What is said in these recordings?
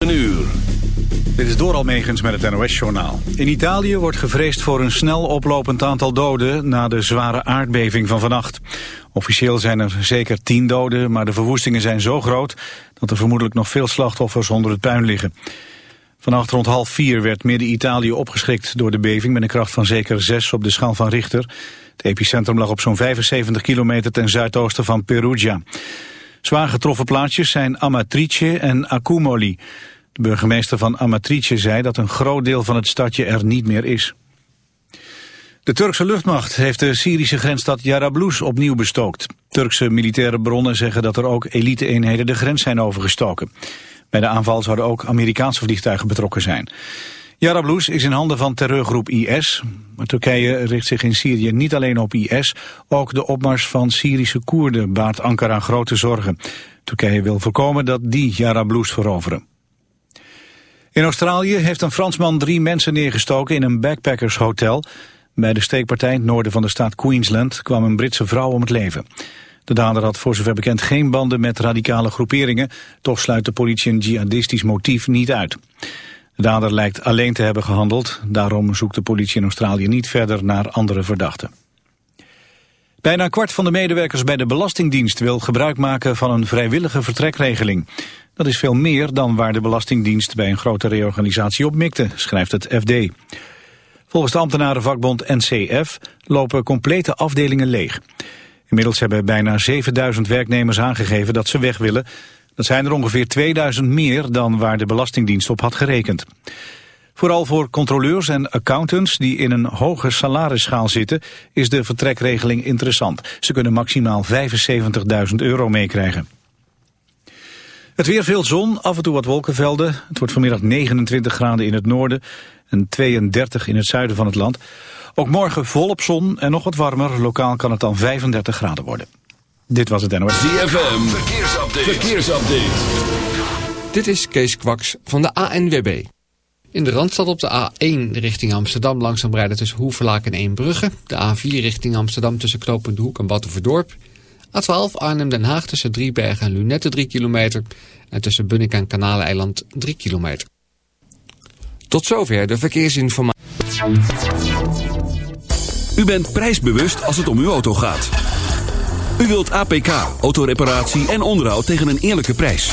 Een uur. Dit is door Almegens met het NOS-journaal. In Italië wordt gevreesd voor een snel oplopend aantal doden... na de zware aardbeving van vannacht. Officieel zijn er zeker tien doden, maar de verwoestingen zijn zo groot... dat er vermoedelijk nog veel slachtoffers onder het puin liggen. Vannacht rond half vier werd midden-Italië opgeschrikt door de beving... met een kracht van zeker zes op de schaal van Richter. Het epicentrum lag op zo'n 75 kilometer ten zuidoosten van Perugia. Zwaar getroffen plaatsjes zijn Amatrice en Accumoli... De burgemeester van Amatrice zei dat een groot deel van het stadje er niet meer is. De Turkse luchtmacht heeft de Syrische grensstad Jarablus opnieuw bestookt. Turkse militaire bronnen zeggen dat er ook elite-eenheden de grens zijn overgestoken. Bij de aanval zouden ook Amerikaanse vliegtuigen betrokken zijn. Jarablus is in handen van terreurgroep IS. Maar Turkije richt zich in Syrië niet alleen op IS. Ook de opmars van Syrische Koerden baart Ankara grote zorgen. Turkije wil voorkomen dat die Jarablus veroveren. In Australië heeft een Fransman drie mensen neergestoken in een backpackershotel. Bij de steekpartij het noorden van de staat Queensland kwam een Britse vrouw om het leven. De dader had voor zover bekend geen banden met radicale groeperingen. Toch sluit de politie een jihadistisch motief niet uit. De dader lijkt alleen te hebben gehandeld. Daarom zoekt de politie in Australië niet verder naar andere verdachten. Bijna een kwart van de medewerkers bij de Belastingdienst wil gebruik maken van een vrijwillige vertrekregeling. Dat is veel meer dan waar de Belastingdienst bij een grote reorganisatie op mikte, schrijft het FD. Volgens de ambtenarenvakbond NCF lopen complete afdelingen leeg. Inmiddels hebben bijna 7000 werknemers aangegeven dat ze weg willen. Dat zijn er ongeveer 2000 meer dan waar de Belastingdienst op had gerekend. Vooral voor controleurs en accountants die in een hoge salarisschaal zitten... is de vertrekregeling interessant. Ze kunnen maximaal 75.000 euro meekrijgen. Het weer veel zon, af en toe wat wolkenvelden. Het wordt vanmiddag 29 graden in het noorden en 32 in het zuiden van het land. Ook morgen volop zon en nog wat warmer. Lokaal kan het dan 35 graden worden. Dit was het NOS. ZFM, verkeersupdate. verkeersupdate. Dit is Kees Kwaks van de ANWB. In de Randstad op de A1 richting Amsterdam langzaam rijden tussen Hoevelaak en Eembrugge. De A4 richting Amsterdam tussen Knooppunt Hoek en Battenverdorp. A12 Arnhem-Den Haag tussen Driebergen en Lunette 3 kilometer. En tussen Bunnik en Kanaleiland 3 kilometer. Tot zover de verkeersinformatie. U bent prijsbewust als het om uw auto gaat. U wilt APK, autoreparatie en onderhoud tegen een eerlijke prijs.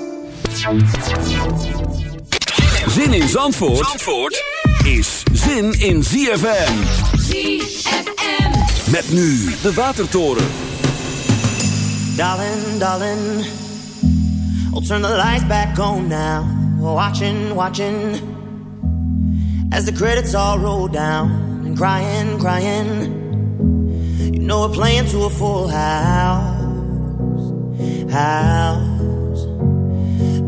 Zin in Zandvoort, Zandvoort is zin in ZFM. ZFM. Met nu de Watertoren. Darling, darling, I'll turn the lights back on now. Watching, watching, as the credits all roll down. And crying, crying, you know we're playing to a full house. House.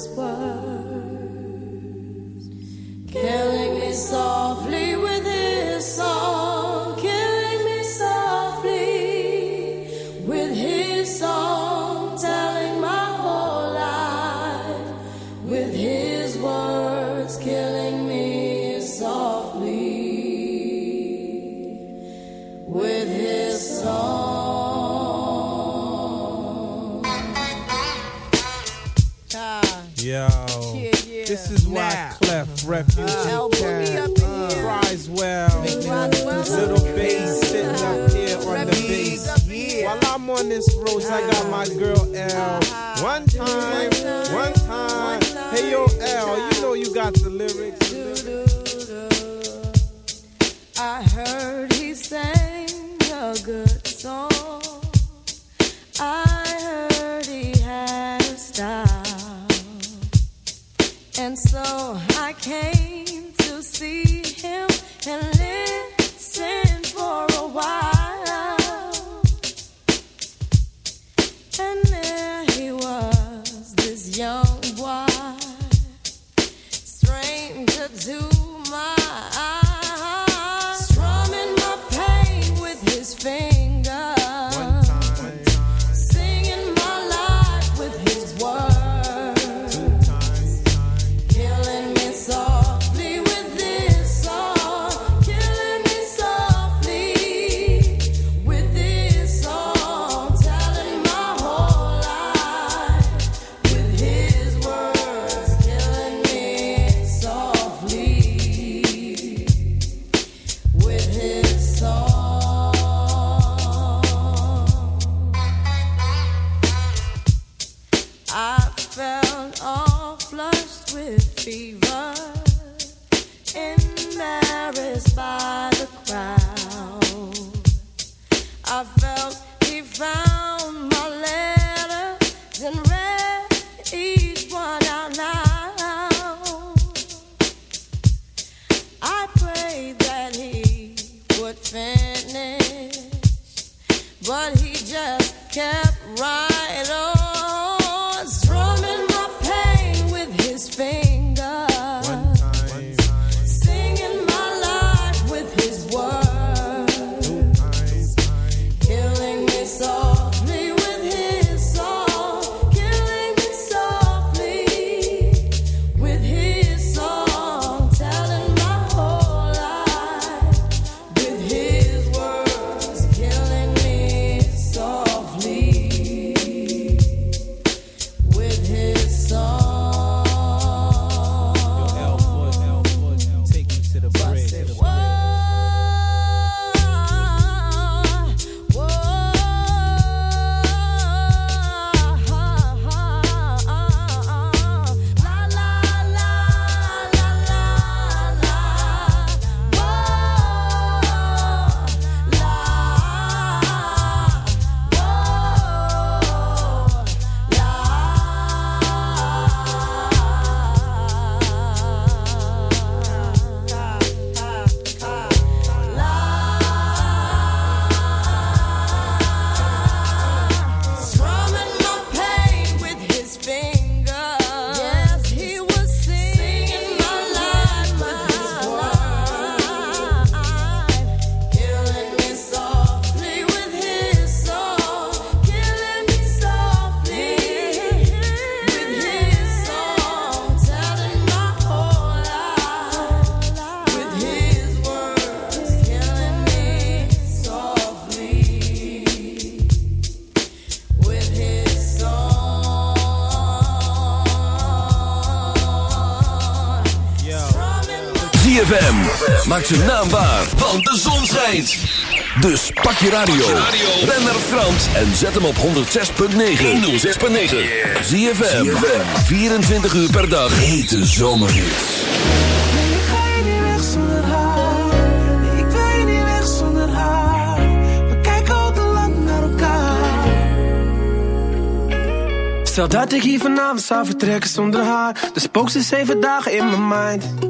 his words, killing me softly Refugee Elbow me up in uh, here. cries well. Little bass sitting up uh-huh. here on the bass. here. While I'm on this road, I got my uh-huh. girl L. Uh-huh. One time, one time. Hey yo, L, you know you got the lyrics. I heard he sang a good song. I heard he had a style. And so Maak zijn naam waar, want de zon schijnt. Dus pak je radio, ren naar Frans en zet hem op 106.9. 106.9. Zie je 24 uur per dag. Hete zomerhits. Stel dat ik hier vanavond zou vertrekken zonder haar. De spookt ze zeven dagen in mijn mind.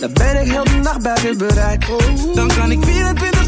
Dan ben ik heel de nacht buiten bereik. Dan kan ik 24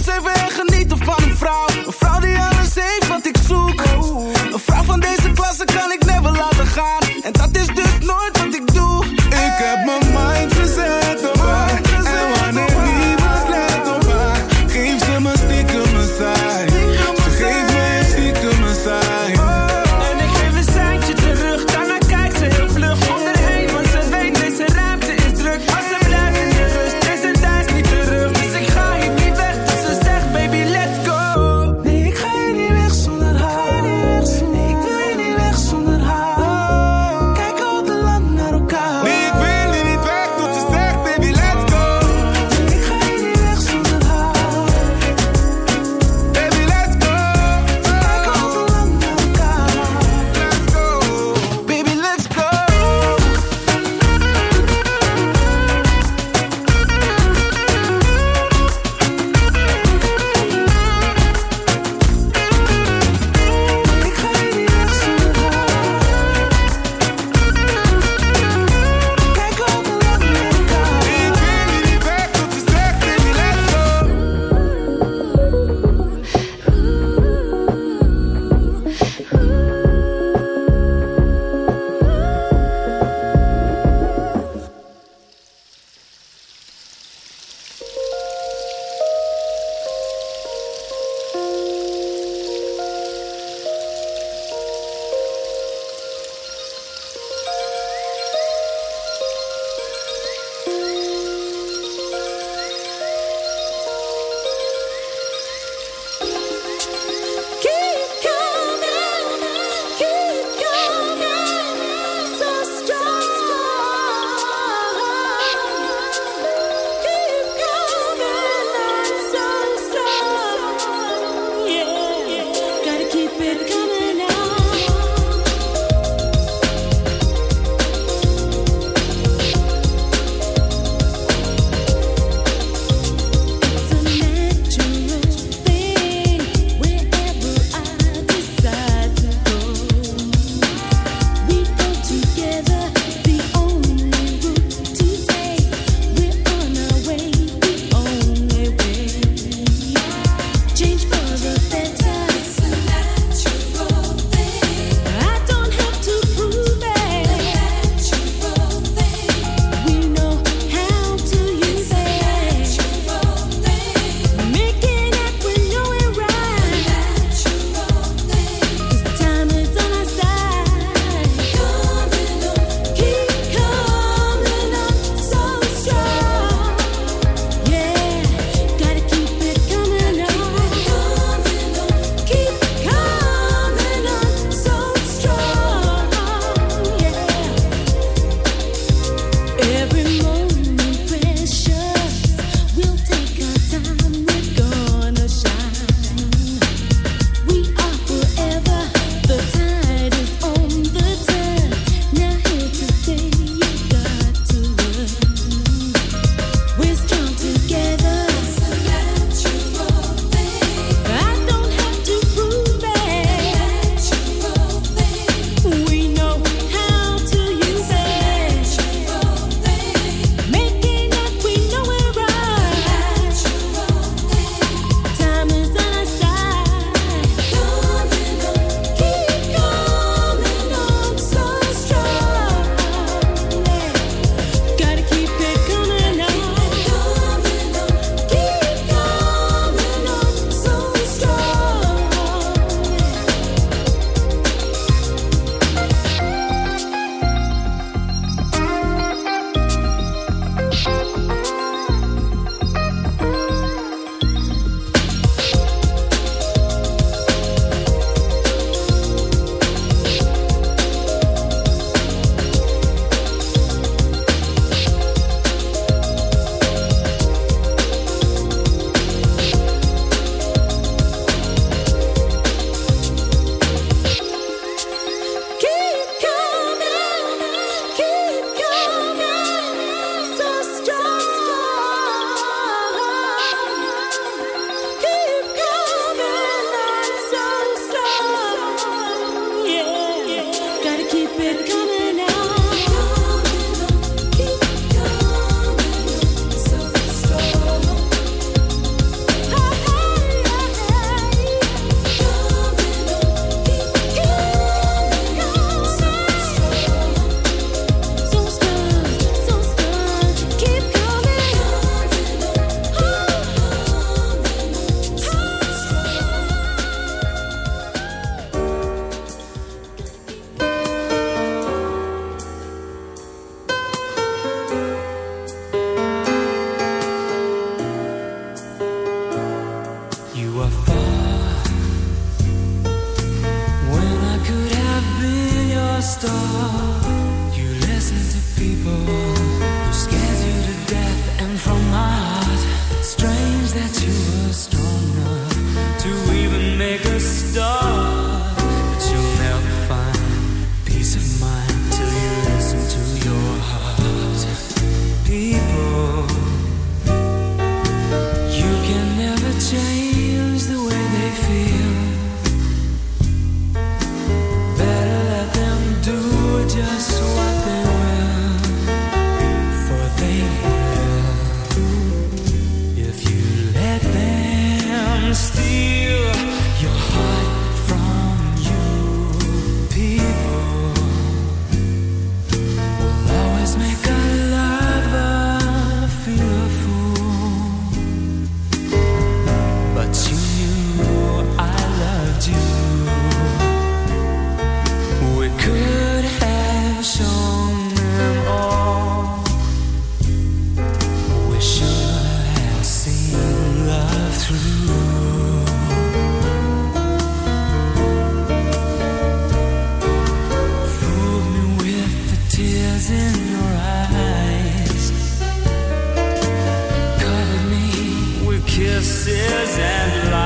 kisses and lies.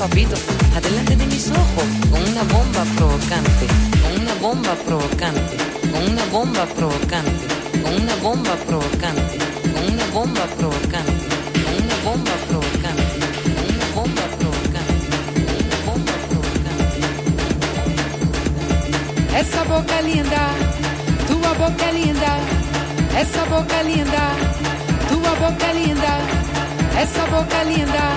Papito está delante de mis ojos con una bomba provocante, con una bomba provocante, con una bomba provocante, con una bomba provocante, con una bomba provocante, con una bomba provocante, con una bomba provocante, con una bomba provocante. Essa boca linda, tua boca linda. Essa boca linda, tua boca linda. Essa boca linda,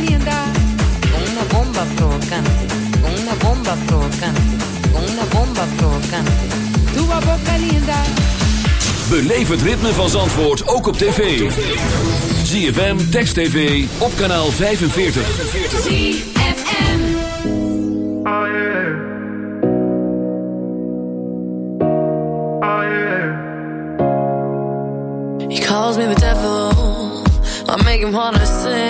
Con una bomba provocante, con una bomba provocante, con una bomba provocante. tua boca linda. Beleef het ritme van Zandvoort ook op tv. ZFM, Text TV, op kanaal 45. ZFM. Oh yeah. Oh yeah. He calls me the devil. I make him wanna sin.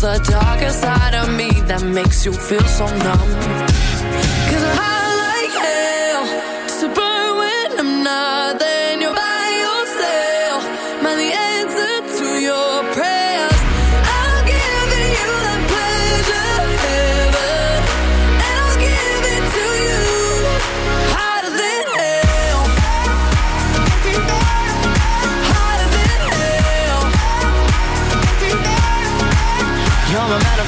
There's a darker side of me that makes you feel so numb. Cause I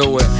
no way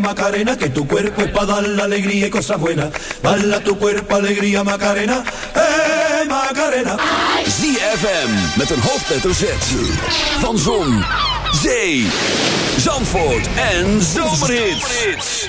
Macarena, que tu cuerpo es para dar la alegría y cosas buenas. Bala tu cuerpo alegría Macarena, eh Macarena. ZFM met een hoofdletter Z van zon, zee, Zandvoort en Zomerhits.